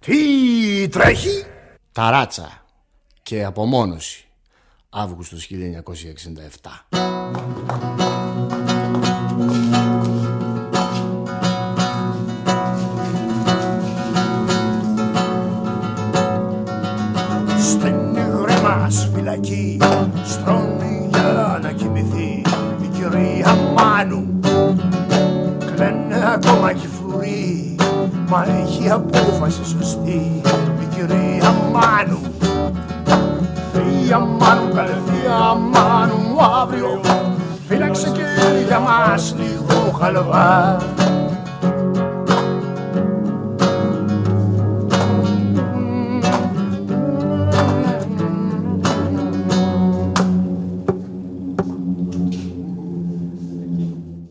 Τι τρέχει; Ταράτσα. Και απομόνωση. Αύγουστος 1967 Στην υγρή μας φυλακή. Στρώνει για να κοιμηθεί Η κυρία Μάνου. Κλαίνε ακόμα κι φρουροί Μα έχει απόφαση σωστή Η κυρία Μάνου. Θεία Μάνου, καλέ θεία Μάνου Αύριο. Φύλαξε και για μας λίγο χαλβά